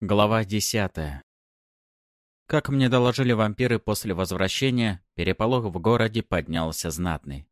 Глава десятая. Как мне доложили вампиры после возвращения, переполох в городе поднялся знатный.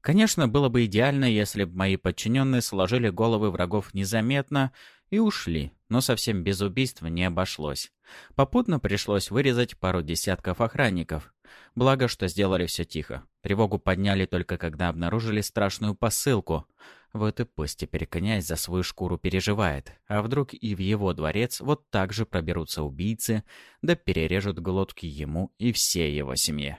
Конечно, было бы идеально, если бы мои подчиненные сложили головы врагов незаметно и ушли, но совсем без убийств не обошлось. Попутно пришлось вырезать пару десятков охранников. Благо, что сделали все тихо. Тревогу подняли только когда обнаружили страшную посылку — вот и пусть теперь князь за свою шкуру переживает, а вдруг и в его дворец вот так же проберутся убийцы, да перережут глотки ему и всей его семье.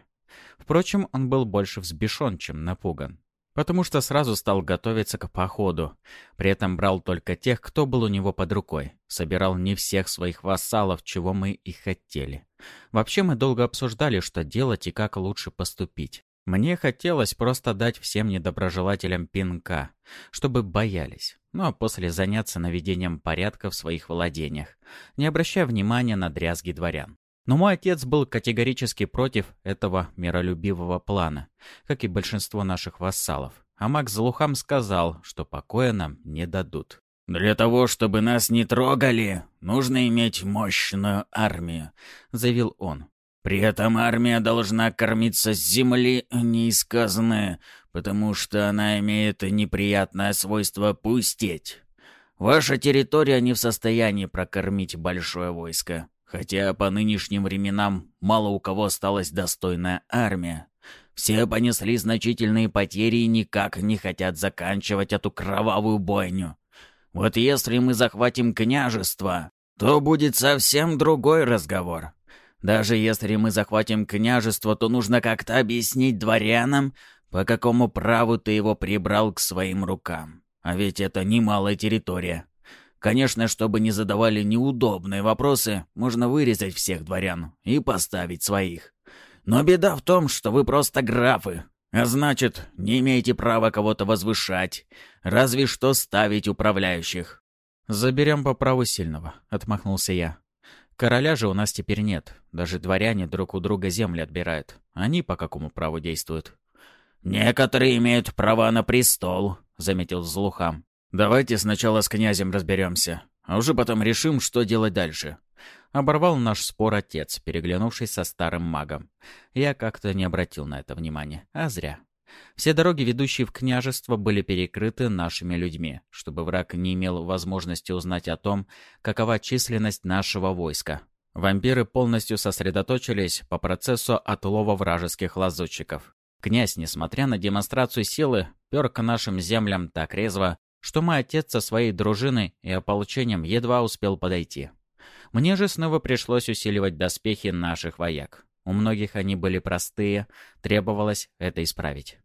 Впрочем, он был больше взбешен, чем напуган. Потому что сразу стал готовиться к походу. При этом брал только тех, кто был у него под рукой. Собирал не всех своих вассалов, чего мы и хотели. Вообще мы долго обсуждали, что делать и как лучше поступить. Мне хотелось просто дать всем недоброжелателям пинка, чтобы боялись, а после заняться наведением порядка в своих владениях, не обращая внимания на дрязги дворян. Но мой отец был категорически против этого миролюбивого плана, как и большинство наших вассалов. А Макс Лухам сказал, что покоя нам не дадут. «Для того, чтобы нас не трогали, нужно иметь мощную армию», — заявил он. При этом армия должна кормиться с земли, а не из казны, потому что она имеет неприятное свойство пустеть. Ваша территория не в состоянии прокормить большое войско, хотя по нынешним временам мало у кого осталась достойная армия. Все понесли значительные потери и никак не хотят заканчивать эту кровавую бойню. Вот если мы захватим княжество, то будет совсем другой разговор. Даже если мы захватим княжество, то нужно как-то объяснить дворянам, по какому праву ты его прибрал к своим рукам. А ведь это немалая территория. Конечно, чтобы не задавали неудобные вопросы, можно вырезать всех дворян и поставить своих. Но беда в том, что вы просто графы, а значит, не имеете права кого-то возвышать, разве что ставить управляющих. «Заберем по праву сильного», — отмахнулся я. Короля же у нас теперь нет. Даже дворяне друг у друга земли отбирают. Они по какому праву действуют? «Некоторые имеют права на престол», — заметил Злухам. «Давайте сначала с князем разберемся, а уже потом решим, что делать дальше». Оборвал наш спор отец, переглянувшись со старым магом. Я как-то не обратил на это внимания, а зря. Все дороги, ведущие в княжество, были перекрыты нашими людьми, чтобы враг не имел возможности узнать о том, какова численность нашего войска. Вампиры полностью сосредоточились по процессу отлова вражеских лазутчиков. Князь, несмотря на демонстрацию силы, пер к нашим землям так резво, что мой отец со своей дружиной и ополчением едва успел подойти. Мне же снова пришлось усиливать доспехи наших вояк. У многих они были простые, требовалось это исправить.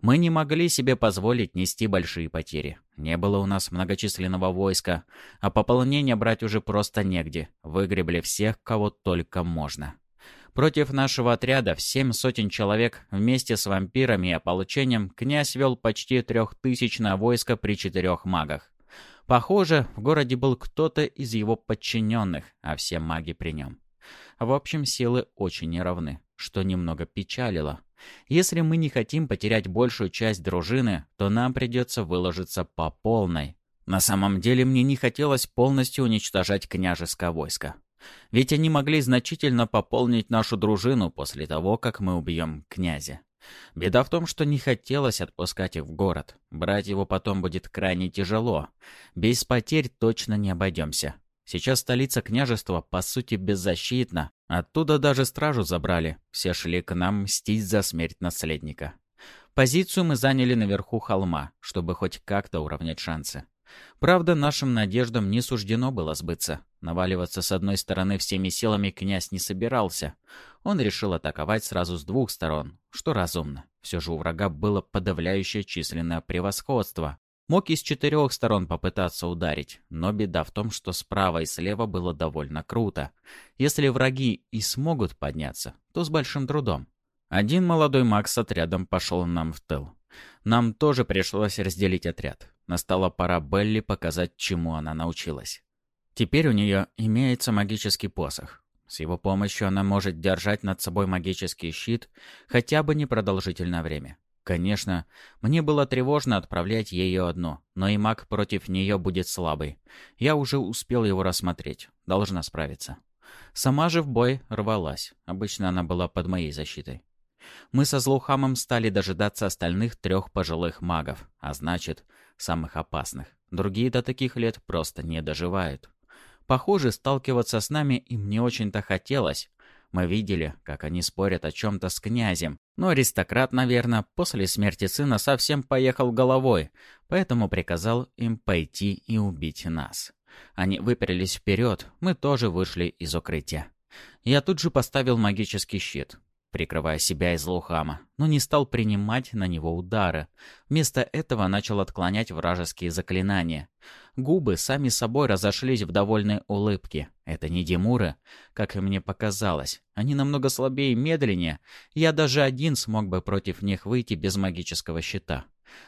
Мы не могли себе позволить нести большие потери. Не было у нас многочисленного войска, а пополнение брать уже просто негде. Выгребли всех, кого только можно. Против нашего отряда в семь сотен человек вместе с вампирами и ополчением князь вел почти трехтысячное войско при четырех магах. Похоже, в городе был кто-то из его подчиненных, а все маги при нем. В общем, силы очень неравны, что немного печалило. Если мы не хотим потерять большую часть дружины, то нам придется выложиться по полной. На самом деле мне не хотелось полностью уничтожать княжеское войско. Ведь они могли значительно пополнить нашу дружину после того, как мы убьем князя. Беда в том, что не хотелось отпускать их в город. Брать его потом будет крайне тяжело. Без потерь точно не обойдемся. Сейчас столица княжества, по сути, беззащитна. Оттуда даже стражу забрали. Все шли к нам мстить за смерть наследника. Позицию мы заняли наверху холма, чтобы хоть как-то уравнять шансы. Правда, нашим надеждам не суждено было сбыться. Наваливаться с одной стороны всеми силами князь не собирался. Он решил атаковать сразу с двух сторон, что разумно. Все же у врага было подавляющее численное превосходство. Мог и с четырех сторон попытаться ударить, но беда в том, что справа и слева было довольно круто. Если враги и смогут подняться, то с большим трудом. Один молодой маг с отрядом пошел нам в тыл. Нам тоже пришлось разделить отряд. Настала пора Белли показать, чему она научилась. Теперь у нее имеется магический посох. С его помощью она может держать над собой магический щит хотя бы непродолжительное время. Конечно, мне было тревожно отправлять ее одну, но и маг против нее будет слабый. Я уже успел его рассмотреть. Должна справиться. Сама же в бой рвалась. Обычно она была под моей защитой. Мы со Злоухамом стали дожидаться остальных трех пожилых магов, а значит, самых опасных. Другие до таких лет просто не доживают. Похоже, сталкиваться с нами им не очень-то хотелось. Мы видели, как они спорят о чем-то с князем, но аристократ, наверное, после смерти сына совсем поехал головой, поэтому приказал им пойти и убить нас. Они выпрялись вперед, мы тоже вышли из укрытия. Я тут же поставил магический щит прикрывая себя из лухама, но не стал принимать на него удары. Вместо этого начал отклонять вражеские заклинания. Губы сами собой разошлись в довольной улыбке. Это не Димуры, как и мне показалось. Они намного слабее и медленнее. Я даже один смог бы против них выйти без магического щита.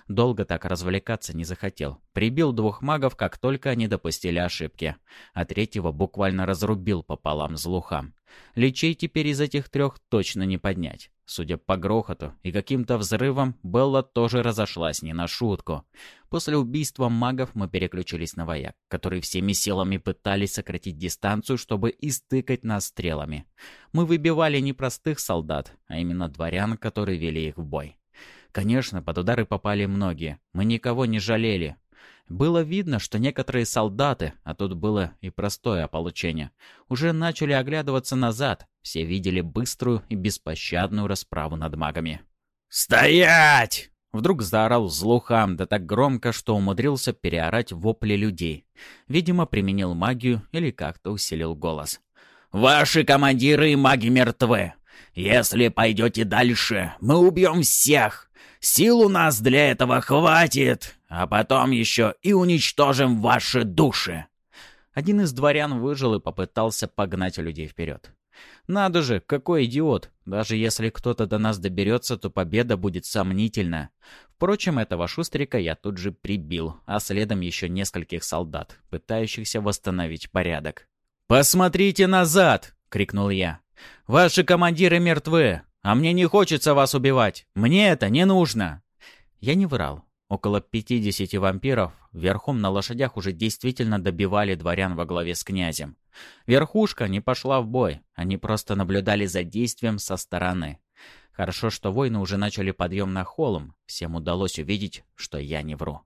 Долго так развлекаться не захотел. Прибил двух магов, как только они допустили ошибки. А третьего буквально разрубил пополам злухам. Лечей теперь из этих трех точно не поднять. Судя по грохоту и каким-то взрывам, Белла тоже разошлась не на шутку. После убийства магов мы переключились на вояк, которые всеми силами пытались сократить дистанцию, чтобы истыкать нас стрелами. Мы выбивали не простых солдат, а именно дворян, которые вели их в бой. Конечно, под удары попали многие. Мы никого не жалели. Было видно, что некоторые солдаты, а тут было и простое ополчение, уже начали оглядываться назад. Все видели быструю и беспощадную расправу над магами. «Стоять!» Вдруг заорал злухам, да так громко, что умудрился переорать вопли людей. Видимо, применил магию или как-то усилил голос. «Ваши командиры и маги мертвы. Если пойдете дальше, мы убьем всех. Сил у нас для этого хватит, а потом еще и уничтожим ваши души!» Один из дворян выжил и попытался погнать людей вперед. «Надо же, какой идиот! Даже если кто-то до нас доберется, то победа будет сомнительна. Впрочем, этого шустрика я тут же прибил, а следом еще нескольких солдат, пытающихся восстановить порядок. «Посмотрите назад!» — крикнул я. «Ваши командиры мертвы! А мне не хочется вас убивать. Мне это не нужно. Я не врал. Около 50 вампиров верхом на лошадях уже действительно добивали дворян во главе с князем. Верхушка не пошла в бой, они просто наблюдали за действием со стороны. Хорошо, что воины уже начали подъем на холм, всем удалось увидеть, что я не вру.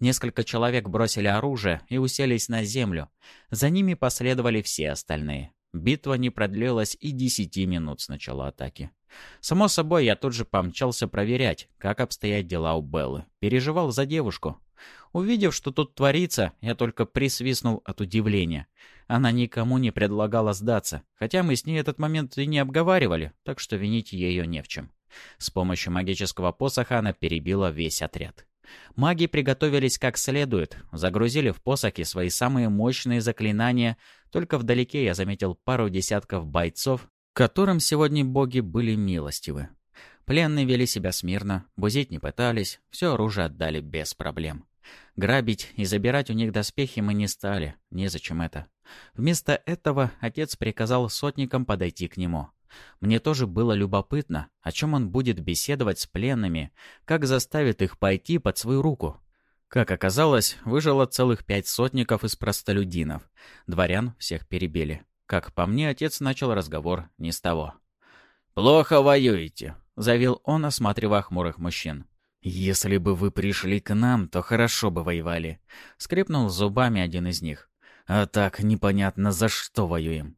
Несколько человек бросили оружие и уселись на землю. За ними последовали все остальные. Битва не продлилась и десяти минут с начала атаки. Само собой, я тут же помчался проверять, как обстоят дела у Беллы. Переживал за девушку. Увидев, что тут творится, я только присвистнул от удивления. Она никому не предлагала сдаться, хотя мы с ней этот момент и не обговаривали, так что винить ее не в чем. С помощью магического посоха она перебила весь отряд. Маги приготовились как следует, загрузили в посохи свои самые мощные заклинания, только вдалеке я заметил пару десятков бойцов, которым сегодня боги были милостивы. Пленные вели себя смирно, бузить не пытались, все оружие отдали без проблем. Грабить и забирать у них доспехи мы не стали, незачем это. Вместо этого отец приказал сотникам подойти к нему. Мне тоже было любопытно, о чем он будет беседовать с пленными, как заставит их пойти под свою руку. Как оказалось, выжило целых пять сотников из простолюдинов. Дворян всех перебили. Как по мне, отец начал разговор не с того. «Плохо воюете», — заявил он, осматривая хмурых мужчин. «Если бы вы пришли к нам, то хорошо бы воевали», — скрипнул зубами один из них. «А так непонятно, за что воюем».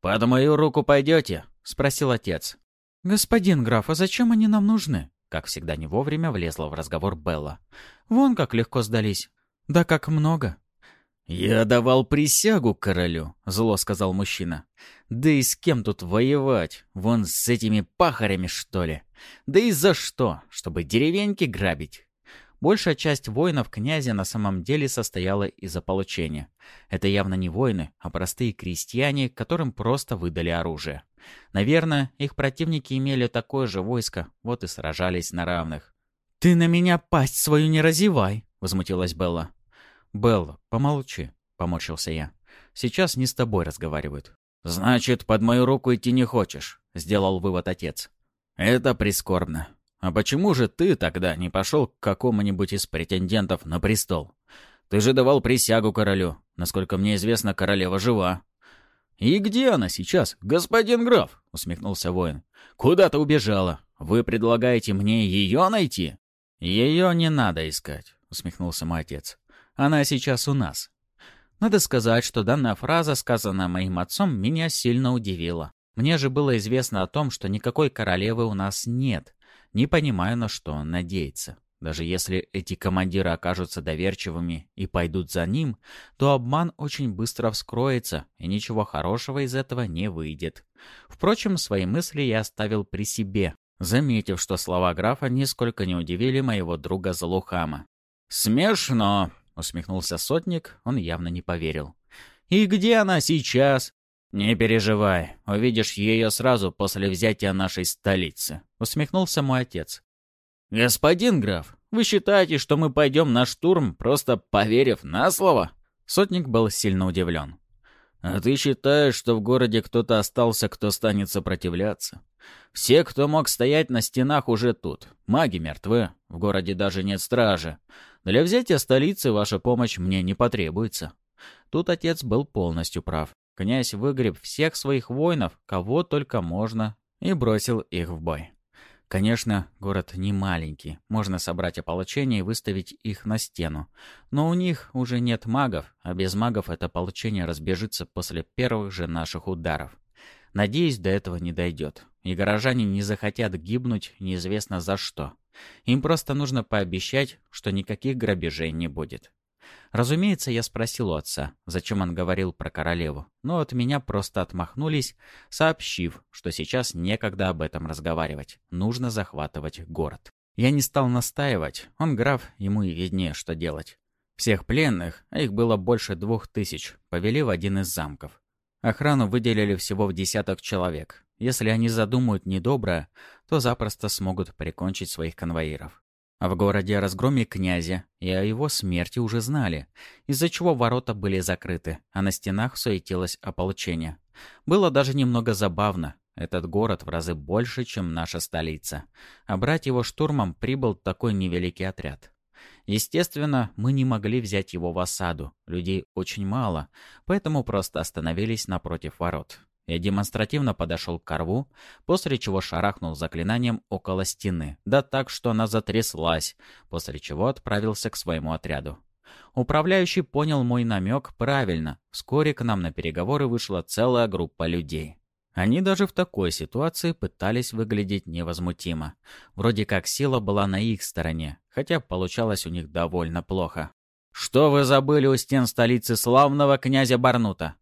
«Под мою руку пойдете?» — спросил отец. «Господин граф, а зачем они нам нужны?» Как всегда не вовремя влезла в разговор Белла. «Вон как легко сдались. Да как много. «Я давал присягу королю», — зло сказал мужчина. «Да и с кем тут воевать? Вон с этими пахарями, что ли? Да и за что? Чтобы деревеньки грабить?» Большая часть воинов князя на самом деле состояла из ополчения. Это явно не воины, а простые крестьяне, которым просто выдали оружие. Наверное, их противники имели такое же войско, вот и сражались на равных. «Ты на меня пасть свою не разевай!» — возмутилась Белла. «Белла, помолчи», — поморщился я. «Сейчас не с тобой разговаривают». «Значит, под мою руку идти не хочешь», — сделал вывод отец. «Это прискорбно. А почему же ты тогда не пошел к какому-нибудь из претендентов на престол? Ты же давал присягу королю. Насколько мне известно, королева жива». «И где она сейчас, господин граф?» — усмехнулся воин. «Куда-то убежала. Вы предлагаете мне ее найти?» «Ее не надо искать», — усмехнулся мой отец. «Она сейчас у нас». Надо сказать, что данная фраза, сказанная моим отцом, меня сильно удивила. Мне же было известно о том, что никакой королевы у нас нет. Не понимаю, на что он надеется. Даже если эти командиры окажутся доверчивыми и пойдут за ним, то обман очень быстро вскроется, и ничего хорошего из этого не выйдет. Впрочем, свои мысли я оставил при себе, заметив, что слова графа нисколько не удивили моего друга Залухама. «Смешно!» — усмехнулся сотник, он явно не поверил. «И где она сейчас?» «Не переживай, увидишь ее сразу после взятия нашей столицы», — усмехнулся мой отец. «Господин граф, вы считаете, что мы пойдем на штурм, просто поверив на слово?» Сотник был сильно удивлен. «А ты считаешь, что в городе кто-то остался, кто станет сопротивляться? Все, кто мог стоять на стенах, уже тут. Маги мертвы, в городе даже нет стражи. Для взятия столицы ваша помощь мне не потребуется». Тут отец был полностью прав. Князь выгреб всех своих воинов, кого только можно, и бросил их в бой. Конечно, город не маленький, можно собрать ополчение и выставить их на стену. Но у них уже нет магов, а без магов это ополчение разбежится после первых же наших ударов. Надеюсь, до этого не дойдет. И горожане не захотят гибнуть неизвестно за что. Им просто нужно пообещать, что никаких грабежей не будет. Разумеется, я спросил у отца, зачем он говорил про королеву, но от меня просто отмахнулись, сообщив, что сейчас некогда об этом разговаривать, нужно захватывать город. Я не стал настаивать, он граф, ему и виднее, что делать. Всех пленных, а их было больше двух тысяч, повели в один из замков. Охрану выделили всего в десяток человек. Если они задумают недоброе, то запросто смогут прикончить своих конвоиров. А в городе о разгроме князя и о его смерти уже знали, из-за чего ворота были закрыты, а на стенах суетилось ополчение. Было даже немного забавно. Этот город в разы больше, чем наша столица. А брать его штурмом прибыл такой невеликий отряд. Естественно, мы не могли взять его в осаду. Людей очень мало, поэтому просто остановились напротив ворот. Я демонстративно подошел к корву, после чего шарахнул заклинанием около стены, да так, что она затряслась, после чего отправился к своему отряду. Управляющий понял мой намек правильно. Вскоре к нам на переговоры вышла целая группа людей. Они даже в такой ситуации пытались выглядеть невозмутимо. Вроде как сила была на их стороне, хотя получалось у них довольно плохо. «Что вы забыли у стен столицы славного князя Барнута?»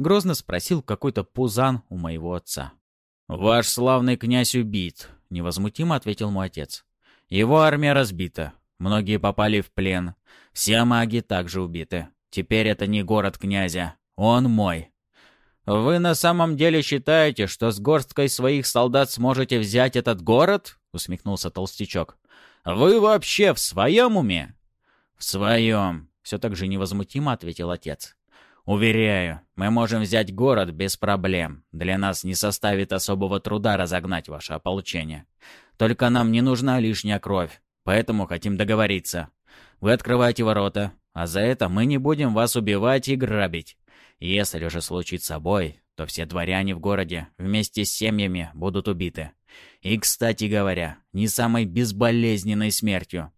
Грозно спросил какой-то пузан у моего отца. «Ваш славный князь убит», — невозмутимо ответил мой отец. «Его армия разбита. Многие попали в плен. Все маги также убиты. Теперь это не город князя. Он мой. Вы на самом деле считаете, что с горсткой своих солдат сможете взять этот город?» — усмехнулся толстячок. «Вы вообще в своем уме?» «В своем», — все так же невозмутимо ответил отец. Уверяю, мы можем взять город без проблем. Для нас не составит особого труда разогнать ваше ополчение. Только нам не нужна лишняя кровь, поэтому хотим договориться. Вы открываете ворота, а за это мы не будем вас убивать и грабить. Если же случится бой, то все дворяне в городе вместе с семьями будут убиты. И, кстати говоря, не самой безболезненной смертью.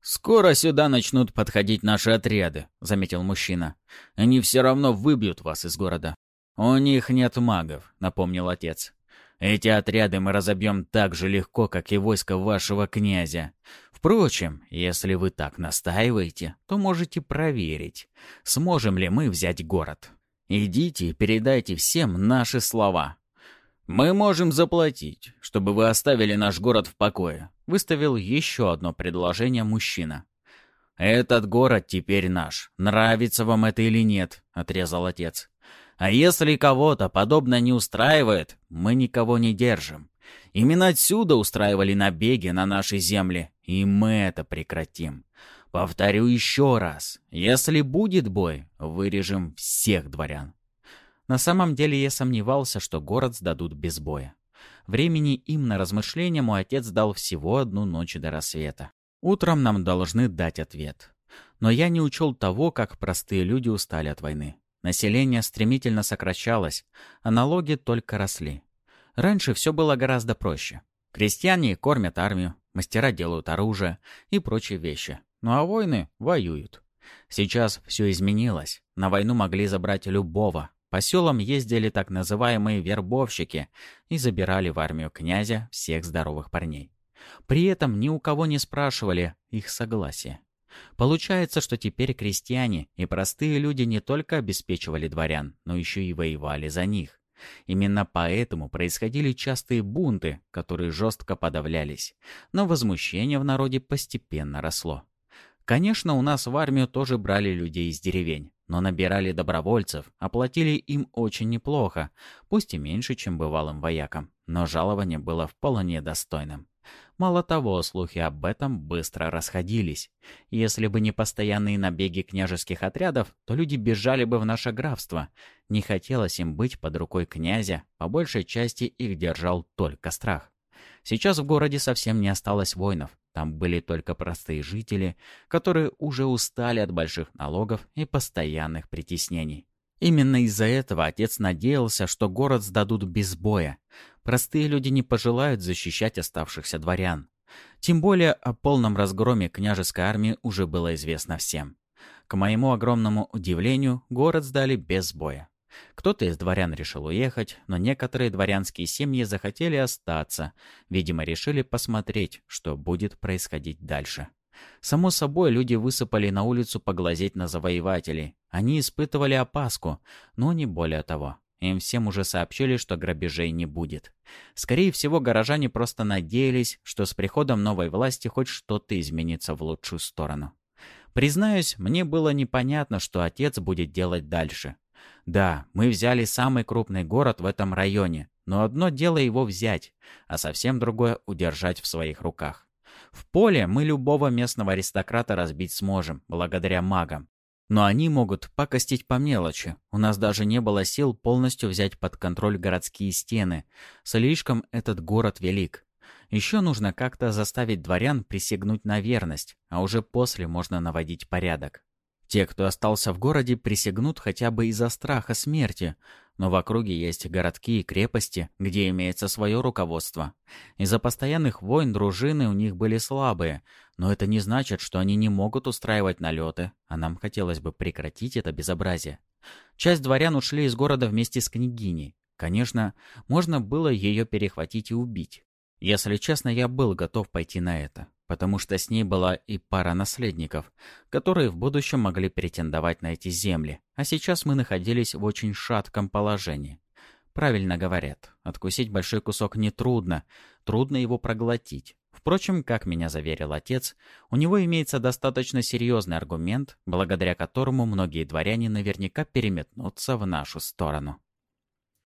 «Скоро сюда начнут подходить наши отряды», — заметил мужчина. «Они все равно выбьют вас из города». «У них нет магов», — напомнил отец. «Эти отряды мы разобьем так же легко, как и войско вашего князя. Впрочем, если вы так настаиваете, то можете проверить, сможем ли мы взять город. Идите и передайте всем наши слова. Мы можем заплатить, чтобы вы оставили наш город в покое выставил еще одно предложение мужчина. «Этот город теперь наш. Нравится вам это или нет?» — отрезал отец. «А если кого-то подобное не устраивает, мы никого не держим. Именно отсюда устраивали набеги на нашей земле, и мы это прекратим. Повторю еще раз, если будет бой, вырежем всех дворян». На самом деле я сомневался, что город сдадут без боя. Времени им на размышления мой отец дал всего одну ночь до рассвета. Утром нам должны дать ответ. Но я не учел того, как простые люди устали от войны. Население стремительно сокращалось, а налоги только росли. Раньше все было гораздо проще. Крестьяне кормят армию, мастера делают оружие и прочие вещи. Ну а войны воюют. Сейчас все изменилось. На войну могли забрать любого. По селам ездили так называемые вербовщики и забирали в армию князя всех здоровых парней. При этом ни у кого не спрашивали их согласия. Получается, что теперь крестьяне и простые люди не только обеспечивали дворян, но еще и воевали за них. Именно поэтому происходили частые бунты, которые жестко подавлялись, но возмущение в народе постепенно росло. Конечно, у нас в армию тоже брали людей из деревень, но набирали добровольцев, оплатили им очень неплохо, пусть и меньше, чем бывалым воякам, но жалование было вполне достойным. Мало того, слухи об этом быстро расходились. Если бы не постоянные набеги княжеских отрядов, то люди бежали бы в наше графство. Не хотелось им быть под рукой князя, по большей части их держал только страх. Сейчас в городе совсем не осталось воинов, там были только простые жители, которые уже устали от больших налогов и постоянных притеснений. Именно из-за этого отец надеялся, что город сдадут без боя. Простые люди не пожелают защищать оставшихся дворян. Тем более о полном разгроме княжеской армии уже было известно всем. К моему огромному удивлению, город сдали без боя. Кто-то из дворян решил уехать, но некоторые дворянские семьи захотели остаться. Видимо, решили посмотреть, что будет происходить дальше. Само собой, люди высыпали на улицу поглазеть на завоевателей. Они испытывали опаску, но не более того. Им всем уже сообщили, что грабежей не будет. Скорее всего, горожане просто надеялись, что с приходом новой власти хоть что-то изменится в лучшую сторону. Признаюсь, мне было непонятно, что отец будет делать дальше. Да, мы взяли самый крупный город в этом районе, но одно дело его взять, а совсем другое — удержать в своих руках. В поле мы любого местного аристократа разбить сможем, благодаря магам. Но они могут покостить по мелочи. У нас даже не было сил полностью взять под контроль городские стены. Слишком этот город велик. Еще нужно как-то заставить дворян присягнуть на верность, а уже после можно наводить порядок. Те, кто остался в городе, присягнут хотя бы из-за страха смерти, но в округе есть городки и крепости, где имеется свое руководство. Из-за постоянных войн дружины у них были слабые, но это не значит, что они не могут устраивать налеты, а нам хотелось бы прекратить это безобразие. Часть дворян ушли из города вместе с княгиней. Конечно, можно было ее перехватить и убить. Если честно, я был готов пойти на это потому что с ней была и пара наследников, которые в будущем могли претендовать на эти земли, а сейчас мы находились в очень шатком положении. Правильно говорят, откусить большой кусок нетрудно, трудно его проглотить. Впрочем, как меня заверил отец, у него имеется достаточно серьезный аргумент, благодаря которому многие дворяне наверняка переметнутся в нашу сторону.